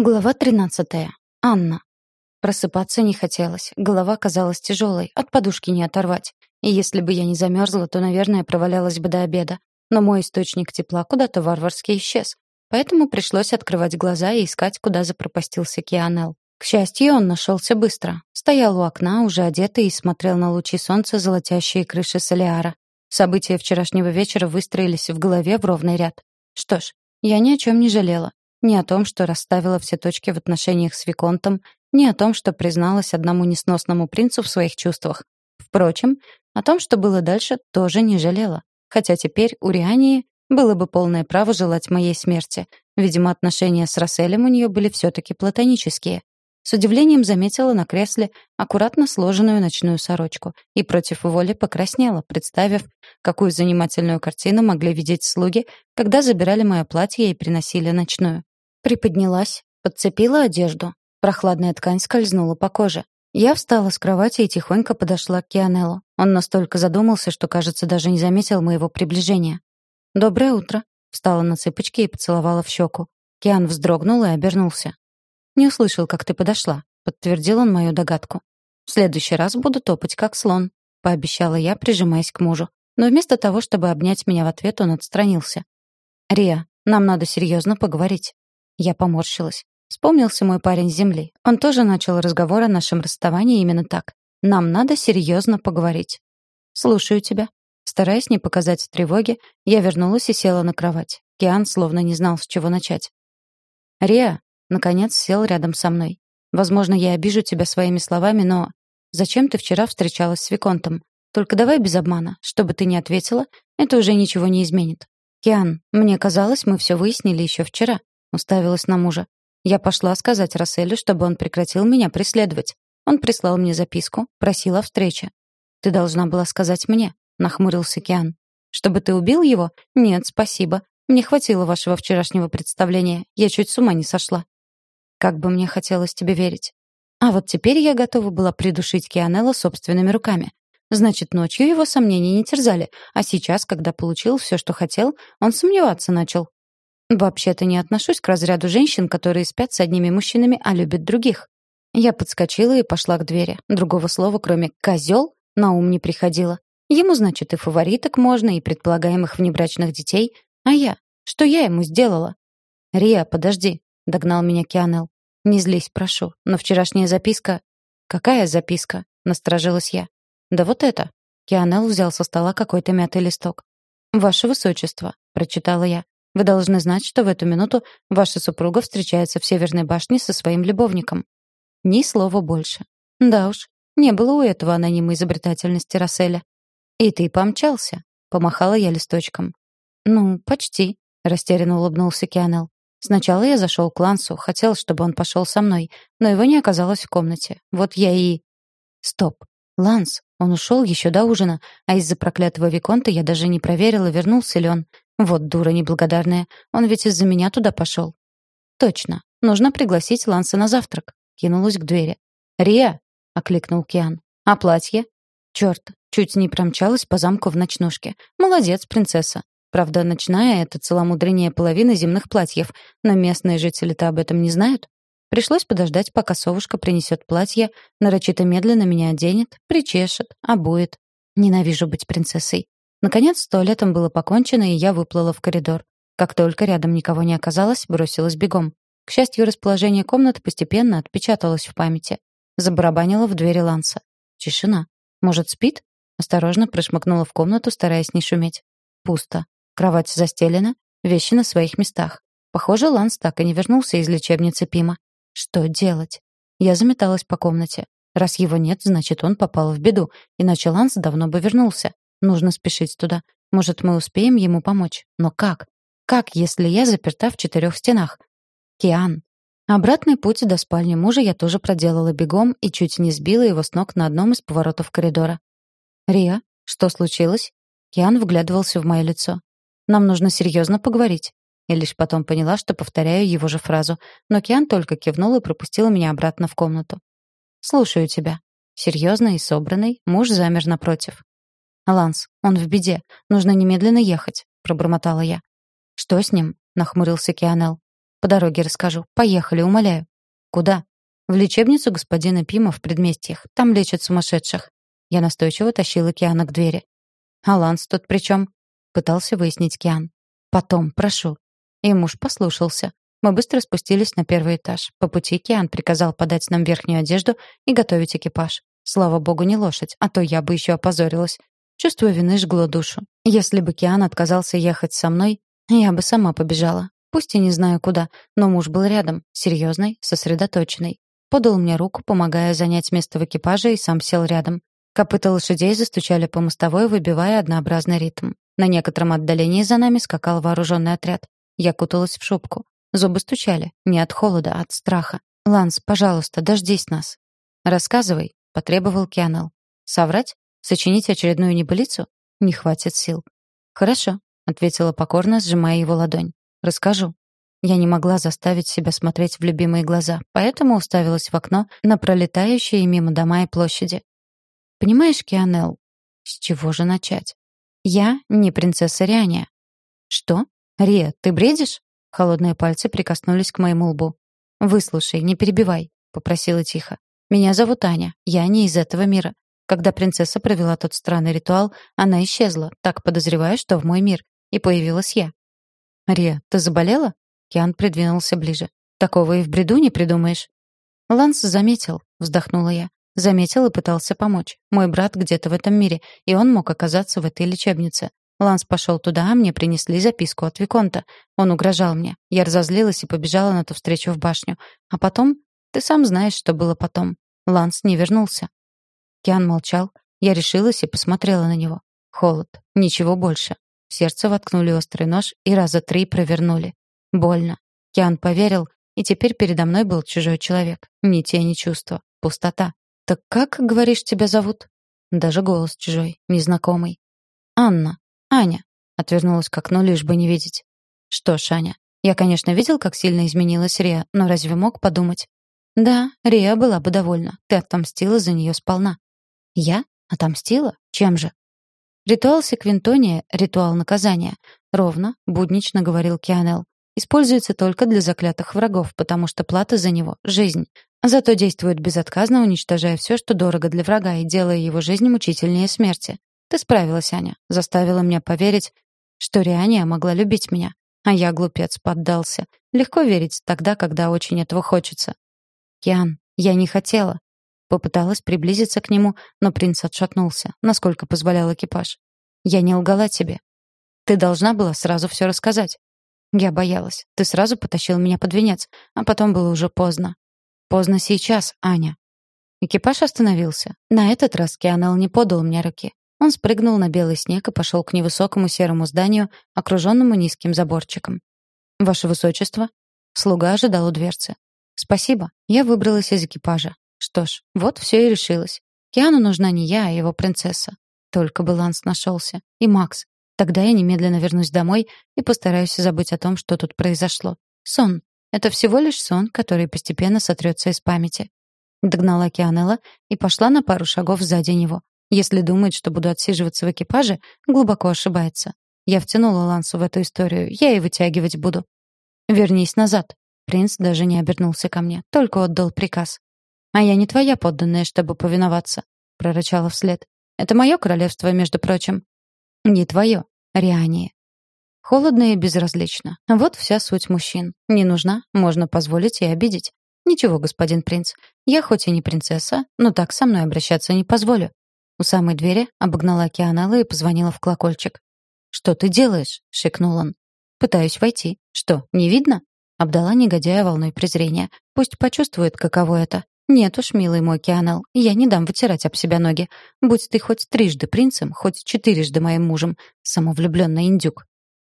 Глава 13. Анна. Просыпаться не хотелось. Голова казалась тяжелой, от подушки не оторвать. И если бы я не замерзла, то, наверное, провалялась бы до обеда. Но мой источник тепла куда-то варварски исчез. Поэтому пришлось открывать глаза и искать, куда запропастился Кианел. К счастью, он нашелся быстро. Стоял у окна, уже одетый, и смотрел на лучи солнца, золотящие крыши Солиара. События вчерашнего вечера выстроились в голове в ровный ряд. Что ж, я ни о чем не жалела. Ни о том, что расставила все точки в отношениях с Виконтом, ни о том, что призналась одному несносному принцу в своих чувствах. Впрочем, о том, что было дальше, тоже не жалела. Хотя теперь у Риании было бы полное право желать моей смерти. Видимо, отношения с Расселем у нее были все-таки платонические. С удивлением заметила на кресле аккуратно сложенную ночную сорочку и против воли покраснела, представив, какую занимательную картину могли видеть слуги, когда забирали мое платье и приносили ночную. Приподнялась, подцепила одежду. Прохладная ткань скользнула по коже. Я встала с кровати и тихонько подошла к Кианеллу. Он настолько задумался, что, кажется, даже не заметил моего приближения. «Доброе утро», — встала на цыпочки и поцеловала в щеку. Киан вздрогнул и обернулся. «Не услышал, как ты подошла», — подтвердил он мою догадку. «В следующий раз буду топать, как слон», — пообещала я, прижимаясь к мужу. Но вместо того, чтобы обнять меня в ответ, он отстранился. «Риа, нам надо серьезно поговорить». Я поморщилась. Вспомнился мой парень с земли. Он тоже начал разговор о нашем расставании именно так. «Нам надо серьезно поговорить». «Слушаю тебя». Стараясь не показать тревоги, я вернулась и села на кровать. Киан словно не знал, с чего начать. «Риа, Наконец сел рядом со мной. «Возможно, я обижу тебя своими словами, но... Зачем ты вчера встречалась с Виконтом? Только давай без обмана. Что бы ты ни ответила, это уже ничего не изменит». «Киан, мне казалось, мы все выяснили еще вчера», — уставилась на мужа. Я пошла сказать Расселю, чтобы он прекратил меня преследовать. Он прислал мне записку, просил о встрече. «Ты должна была сказать мне», — нахмурился Киан. «Чтобы ты убил его? Нет, спасибо. Мне хватило вашего вчерашнего представления. Я чуть с ума не сошла». Как бы мне хотелось тебе верить. А вот теперь я готова была придушить Кианелла собственными руками. Значит, ночью его сомнения не терзали, а сейчас, когда получил все, что хотел, он сомневаться начал. Вообще-то не отношусь к разряду женщин, которые спят с одними мужчинами, а любят других. Я подскочила и пошла к двери. Другого слова, кроме «козел», на ум не приходило. Ему, значит, и фавориток можно, и предполагаемых внебрачных детей. А я? Что я ему сделала? «Риа, подожди», догнал меня Кианел. Не злись, прошу, но вчерашняя записка... Какая записка? Насторожилась я. Да вот это. Кианел взял со стола какой-то мятый листок. «Ваше высочество», — прочитала я. «Вы должны знать, что в эту минуту ваша супруга встречается в Северной башне со своим любовником». Ни слова больше. Да уж, не было у этого анонима изобретательности Расселя. «И ты помчался», — помахала я листочком. «Ну, почти», — растерянно улыбнулся Кианел. Сначала я зашел к Лансу, хотел, чтобы он пошел со мной, но его не оказалось в комнате. Вот я и... Стоп. Ланс, он ушел еще до ужина, а из-за проклятого Виконта я даже не проверила, вернулся ли он. Вот дура неблагодарная. Он ведь из-за меня туда пошел. Точно. Нужно пригласить Ланса на завтрак. Кинулась к двери. «Риа!» — окликнул Киан. «А платье?» «Черт, чуть не промчалась по замку в ночнушке. Молодец, принцесса. Правда, ночная — это целомудрение половины земных платьев, но местные жители-то об этом не знают. Пришлось подождать, пока совушка принесет платье, нарочито медленно меня оденет, причешет, обует. Ненавижу быть принцессой. Наконец, с туалетом было покончено, и я выплыла в коридор. Как только рядом никого не оказалось, бросилась бегом. К счастью, расположение комнаты постепенно отпечаталось в памяти. Забарабанила в двери Ланса. Тишина. Может, спит? Осторожно прошмыгнула в комнату, стараясь не шуметь. Пусто. Кровать застелена, вещи на своих местах. Похоже, Ланс так и не вернулся из лечебницы Пима. Что делать? Я заметалась по комнате. Раз его нет, значит, он попал в беду, иначе Ланс давно бы вернулся. Нужно спешить туда. Может, мы успеем ему помочь. Но как? Как, если я заперта в четырех стенах? Киан. Обратный путь до спальни мужа я тоже проделала бегом и чуть не сбила его с ног на одном из поворотов коридора. «Риа, что случилось?» Киан вглядывался в мое лицо. Нам нужно серьезно поговорить». И лишь потом поняла, что повторяю его же фразу. Но Киан только кивнул и пропустил меня обратно в комнату. «Слушаю тебя». Серьезный и собранный, муж замер напротив. «Ланс, он в беде. Нужно немедленно ехать», — пробормотала я. «Что с ним?» — нахмурился Кианел. По дороге расскажу. Поехали, умоляю». «Куда?» «В лечебницу господина Пима в предместьях. Там лечат сумасшедших». Я настойчиво тащила Киана к двери. «А Ланс тут при чем?» Пытался выяснить Киан. «Потом, прошу». И муж послушался. Мы быстро спустились на первый этаж. По пути Киан приказал подать нам верхнюю одежду и готовить экипаж. Слава богу, не лошадь, а то я бы еще опозорилась. Чувство вины жгло душу. Если бы Киан отказался ехать со мной, я бы сама побежала. Пусть и не знаю куда, но муж был рядом, серьезный, сосредоточенный. Подал мне руку, помогая занять место в экипаже, и сам сел рядом. Копыта лошадей застучали по мостовой, выбивая однообразный ритм. На некотором отдалении за нами скакал вооруженный отряд. Я куталась в шубку. Зубы стучали. Не от холода, а от страха. «Ланс, пожалуйста, дождись нас». «Рассказывай», — потребовал Кианел. «Соврать? Сочинить очередную небылицу? Не хватит сил». «Хорошо», — ответила покорно, сжимая его ладонь. «Расскажу». Я не могла заставить себя смотреть в любимые глаза, поэтому уставилась в окно на пролетающие мимо дома и площади. «Понимаешь, Кианел, с чего же начать? Я не принцесса Риания». «Что? Рия, ты бредишь?» Холодные пальцы прикоснулись к моему лбу. «Выслушай, не перебивай», — попросила тихо. «Меня зовут Аня. Я не из этого мира. Когда принцесса провела тот странный ритуал, она исчезла, так подозревая, что в мой мир. И появилась я. «Рия, ты заболела?» Киан придвинулся ближе. «Такого и в бреду не придумаешь». «Ланс заметил», — вздохнула я. Заметил и пытался помочь. Мой брат где-то в этом мире, и он мог оказаться в этой лечебнице. Ланс пошел туда, а мне принесли записку от Виконта. Он угрожал мне. Я разозлилась и побежала на ту встречу в башню. А потом... Ты сам знаешь, что было потом. Ланс не вернулся. Киан молчал. Я решилась и посмотрела на него. Холод. Ничего больше. В сердце воткнули острый нож и раза три провернули. Больно. Киан поверил, и теперь передо мной был чужой человек. Ни тени чувства. Пустота. «Так как, говоришь, тебя зовут?» Даже голос чужой, незнакомый. «Анна. Аня». Отвернулась к окну, лишь бы не видеть. «Что ж, Аня, я, конечно, видел, как сильно изменилась Риа, но разве мог подумать?» «Да, Риа была бы довольна. Ты отомстила за нее сполна». «Я? Отомстила? Чем же?» Ритуал секвинтония — ритуал наказания. Ровно, буднично говорил Кианел. Используется только для заклятых врагов, потому что плата за него — жизнь. Зато действует безотказно, уничтожая все, что дорого для врага, и делая его жизнь мучительнее смерти. Ты справилась, Аня. Заставила меня поверить, что Риания могла любить меня. А я, глупец, поддался. Легко верить тогда, когда очень этого хочется. Киан, я не хотела. Попыталась приблизиться к нему, но принц отшатнулся, насколько позволял экипаж. «Я не лгала тебе. Ты должна была сразу все рассказать». Я боялась. Ты сразу потащил меня под венец, а потом было уже поздно. Поздно сейчас, Аня. Экипаж остановился. На этот раз Кианел не подал мне руки. Он спрыгнул на белый снег и пошел к невысокому серому зданию, окруженному низким заборчиком. «Ваше высочество?» Слуга ожидал у дверцы. «Спасибо. Я выбралась из экипажа. Что ж, вот все и решилось. Киану нужна не я, а его принцесса. Только баланс нашелся. И Макс. Тогда я немедленно вернусь домой и постараюсь забыть о том, что тут произошло. Сон. Это всего лишь сон, который постепенно сотрется из памяти. Догнала Кианелла и пошла на пару шагов сзади него. Если думает, что буду отсиживаться в экипаже, глубоко ошибается. Я втянула Лансу в эту историю, я и вытягивать буду. «Вернись назад». Принц даже не обернулся ко мне, только отдал приказ. «А я не твоя подданная, чтобы повиноваться», — прорычала вслед. «Это мое королевство, между прочим». «Не твое, Риание». Холодно и безразлично. Вот вся суть мужчин. Не нужна, можно позволить и обидеть. Ничего, господин принц. Я хоть и не принцесса, но так со мной обращаться не позволю. У самой двери обогнала Кианелла и позвонила в колокольчик. «Что ты делаешь?» — шикнул он. «Пытаюсь войти. Что, не видно?» Обдала негодяя волной презрения. Пусть почувствует, каково это. «Нет уж, милый мой Кианел, я не дам вытирать об себя ноги. Будь ты хоть трижды принцем, хоть четырежды моим мужем, самовлюбленный индюк».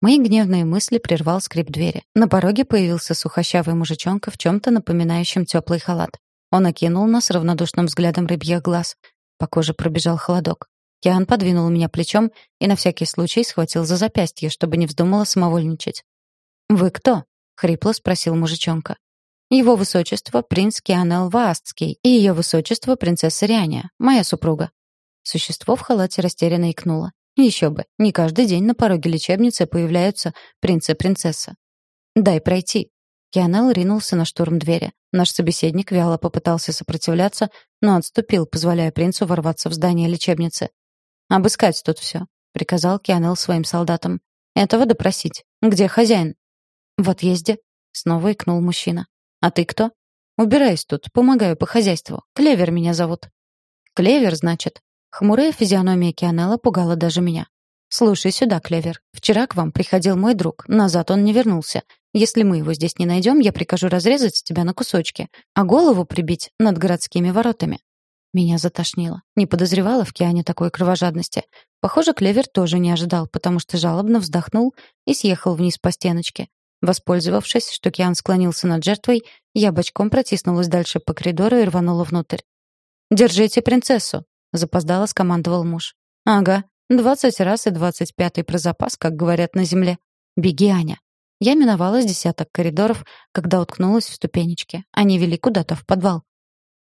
Мои гневные мысли прервал скрип двери. На пороге появился сухощавый мужичонка в чем-то напоминающем теплый халат. Он окинул нас равнодушным взглядом рыбьих глаз. По коже пробежал холодок. Киан подвинул меня плечом и на всякий случай схватил за запястье, чтобы не вздумала самовольничать. «Вы кто?» — хрипло спросил мужичонка. Его высочество принц Кианел Ваастский и ее высочество принцесса Риания, моя супруга. Существо в халате растерянно икнуло. Еще бы, не каждый день на пороге лечебницы появляются принц и принцесса. «Дай пройти». Кианел ринулся на штурм двери. Наш собеседник вяло попытался сопротивляться, но отступил, позволяя принцу ворваться в здание лечебницы. «Обыскать тут все», — приказал Кианел своим солдатам. «Этого допросить. Где хозяин?» «В отъезде», — снова икнул мужчина. «А ты кто?» «Убираюсь тут, помогаю по хозяйству. Клевер меня зовут». «Клевер, значит?» Хмурая физиономия Кианелла пугала даже меня. «Слушай сюда, Клевер. Вчера к вам приходил мой друг. Назад он не вернулся. Если мы его здесь не найдем, я прикажу разрезать тебя на кусочки, а голову прибить над городскими воротами». Меня затошнило. Не подозревала в Киане такой кровожадности. Похоже, Клевер тоже не ожидал, потому что жалобно вздохнул и съехал вниз по стеночке. Воспользовавшись, что Киан склонился над жертвой, я бочком протиснулась дальше по коридору и рванула внутрь. «Держите принцессу!» — запоздало скомандовал муж. «Ага, Двадцать раз и двадцать пятый про запас, как говорят на земле. Беги, Аня. Я миновала с десяток коридоров, когда уткнулась в ступенечки. Они вели куда-то в подвал.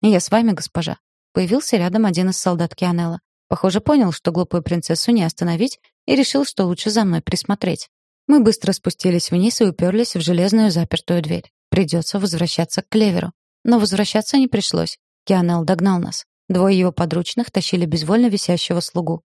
«Я с вами, госпожа». Появился рядом один из солдат Кианелла. Похоже, понял, что глупую принцессу не остановить, и решил, что лучше за мной присмотреть. Мы быстро спустились вниз и уперлись в железную запертую дверь. Придется возвращаться к Клеверу. Но возвращаться не пришлось. Кианел догнал нас. Двое его подручных тащили безвольно висящего слугу.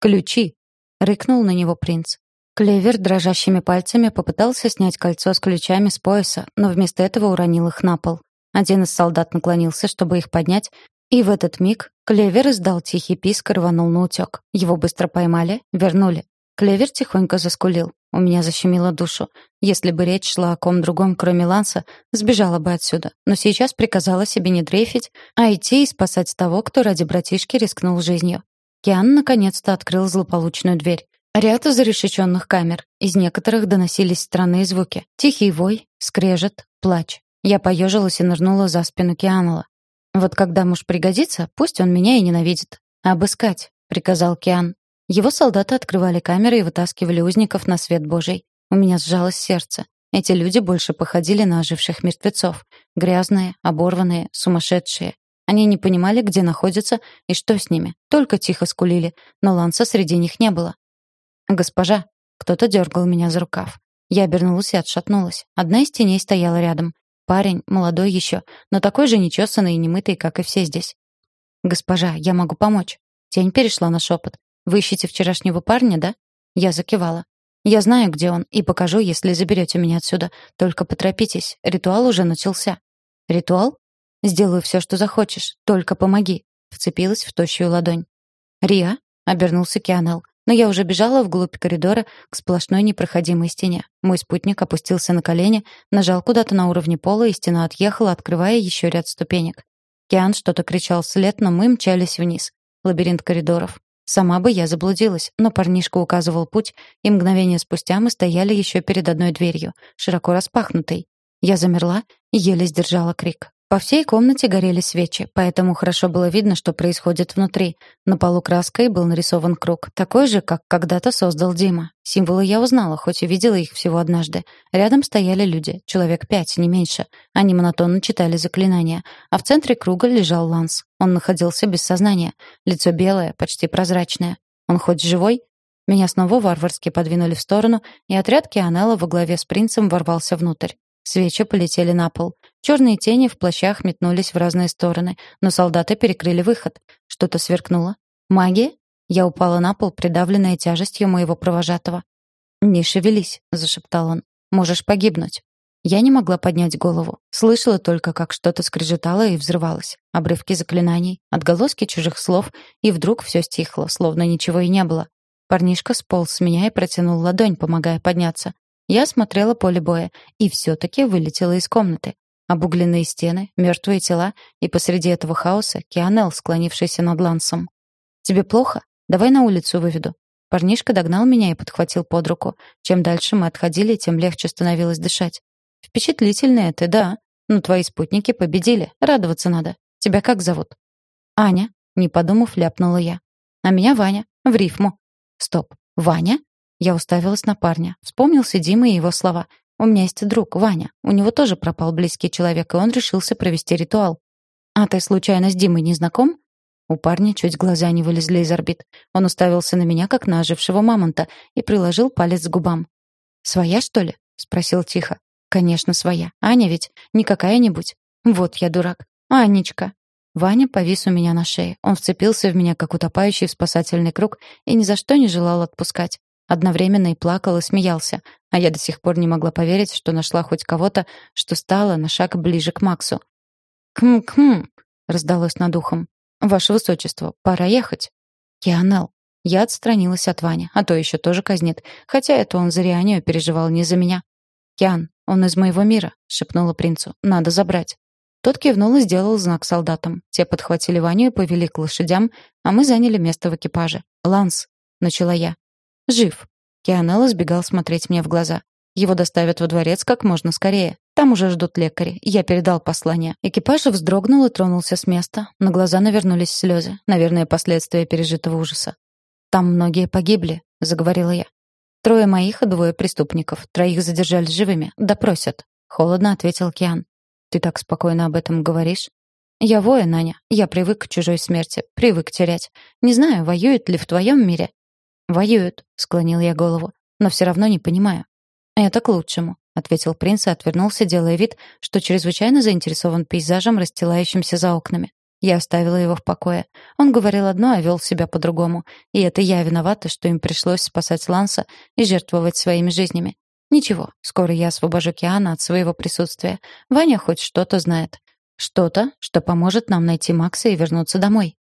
«Ключи!» — рыкнул на него принц. Клевер дрожащими пальцами попытался снять кольцо с ключами с пояса, но вместо этого уронил их на пол. Один из солдат наклонился, чтобы их поднять, и в этот миг Клевер издал тихий писк и рванул на утёк. Его быстро поймали, вернули. Клевер тихонько заскулил. У меня защемило душу. Если бы речь шла о ком другом, кроме Ланса, сбежала бы отсюда. Но сейчас приказала себе не дрейфить, а идти и спасать того, кто ради братишки рискнул жизнью. Киан наконец-то открыл злополучную дверь. Ряд зарешеченных камер. Из некоторых доносились странные звуки. Тихий вой, скрежет, плач. Я поежилась и нырнула за спину Кианала. «Вот когда муж пригодится, пусть он меня и ненавидит. Обыскать», — приказал Киан. Его солдаты открывали камеры и вытаскивали узников на свет Божий. У меня сжалось сердце. Эти люди больше походили на оживших мертвецов. Грязные, оборванные, сумасшедшие. Они не понимали, где находятся и что с ними. Только тихо скулили, но Ланса среди них не было. «Госпожа!» Кто-то дергал меня за рукав. Я обернулась и отшатнулась. Одна из теней стояла рядом. Парень, молодой еще, но такой же нечесанный и немытый, как и все здесь. «Госпожа, я могу помочь». Тень перешла на шепот. «Вы ищете вчерашнего парня, да?» Я закивала. «Я знаю, где он, и покажу, если заберете меня отсюда. Только поторопитесь, ритуал уже начался». «Ритуал?» Сделаю все, что захочешь, только помоги», — вцепилась в тощую ладонь. «Риа?» — обернулся Кианел. Но я уже бежала вглубь коридора к сплошной непроходимой стене. Мой спутник опустился на колени, нажал куда-то на уровне пола, и стена отъехала, открывая еще ряд ступенек. Киан что-то кричал вслед, но мы мчались вниз. Лабиринт коридоров. Сама бы я заблудилась, но парнишка указывал путь, и мгновение спустя мы стояли еще перед одной дверью, широко распахнутой. Я замерла и еле сдержала крик. По всей комнате горели свечи, поэтому хорошо было видно, что происходит внутри. На полу краской был нарисован круг, такой же, как когда-то создал Дима. Символы я узнала, хоть и видела их всего однажды. Рядом стояли люди, человек пять, не меньше. Они монотонно читали заклинания, а в центре круга лежал Ланс. Он находился без сознания, лицо белое, почти прозрачное. Он хоть живой? Меня снова варварски подвинули в сторону, и отряд Кианелла во главе с принцем ворвался внутрь. Свечи полетели на пол. Черные тени в плащах метнулись в разные стороны, но солдаты перекрыли выход. Что-то сверкнуло. «Магия?» Я упала на пол, придавленная тяжестью моего провожатого. «Не шевелись», — зашептал он. «Можешь погибнуть». Я не могла поднять голову. Слышала только, как что-то скрежетало и взрывалось. Обрывки заклинаний, отголоски чужих слов, и вдруг все стихло, словно ничего и не было. Парнишка сполз с меня и протянул ладонь, помогая подняться. Я смотрела поле боя и все-таки вылетела из комнаты. Обугленные стены, мертвые тела, и посреди этого хаоса Кианел, склонившийся над Лансом. «Тебе плохо? Давай на улицу выведу». Парнишка догнал меня и подхватил под руку. Чем дальше мы отходили, тем легче становилось дышать. «Впечатлительная ты, да. Но твои спутники победили. Радоваться надо. Тебя как зовут?» «Аня», — не подумав, ляпнула я. «А меня Ваня. В рифму». «Стоп. Ваня?» Я уставилась на парня. Вспомнился Дима и его слова. «У меня есть друг, Ваня. У него тоже пропал близкий человек, и он решился провести ритуал». «А ты случайно с Димой не знаком?» У парня чуть глаза не вылезли из орбит. Он уставился на меня, как на ожившего мамонта, и приложил палец к губам. «Своя, что ли?» — спросил тихо. Конечно, своя. Аня ведь не какая-нибудь. Вот я дурак. Анечка. Ваня повис у меня на шее. Он вцепился в меня, как утопающий в спасательный круг, и ни за что не желал отпускать. Одновременно и плакал, и смеялся. А я до сих пор не могла поверить, что нашла хоть кого-то, что стало на шаг ближе к Максу. «Км-км», — раздалось над ухом. «Ваше высочество, пора ехать». «Кианел». Я отстранилась от Вани, а то еще тоже казнит. Хотя это он за Рианию переживал не за меня. «Киан, он из моего мира», — шепнула принцу. «Надо забрать». Тот кивнул и сделал знак солдатам. Те подхватили Ваню и повели к лошадям, а мы заняли место в экипаже. «Ланс», — начала я. «Жив». Кианелл избегал смотреть мне в глаза. Его доставят во дворец как можно скорее. Там уже ждут лекари. Я передал послание. Экипаж вздрогнул и тронулся с места. На глаза навернулись слезы. Наверное, последствия пережитого ужаса. «Там многие погибли», — заговорила я. «Трое моих и двое преступников. Троих задержали живыми. Допросят», — холодно ответил Киан. «Ты так спокойно об этом говоришь?» «Я воин, Аня. Я привык к чужой смерти. Привык терять. Не знаю, воюют ли в твоем мире». «Воюют», — склонил я голову. «Но все равно не понимаю». «Это к лучшему», — ответил принц и отвернулся, делая вид, что чрезвычайно заинтересован пейзажем, расстилающимся за окнами. Я оставила его в покое. Он говорил одно, а вел себя по-другому. И это я виновата, что им пришлось спасать Ланса и жертвовать своими жизнями. Ничего, скоро я освобожу Киана от своего присутствия. Ваня хоть что-то знает. Что-то, что поможет нам найти Макса и вернуться домой.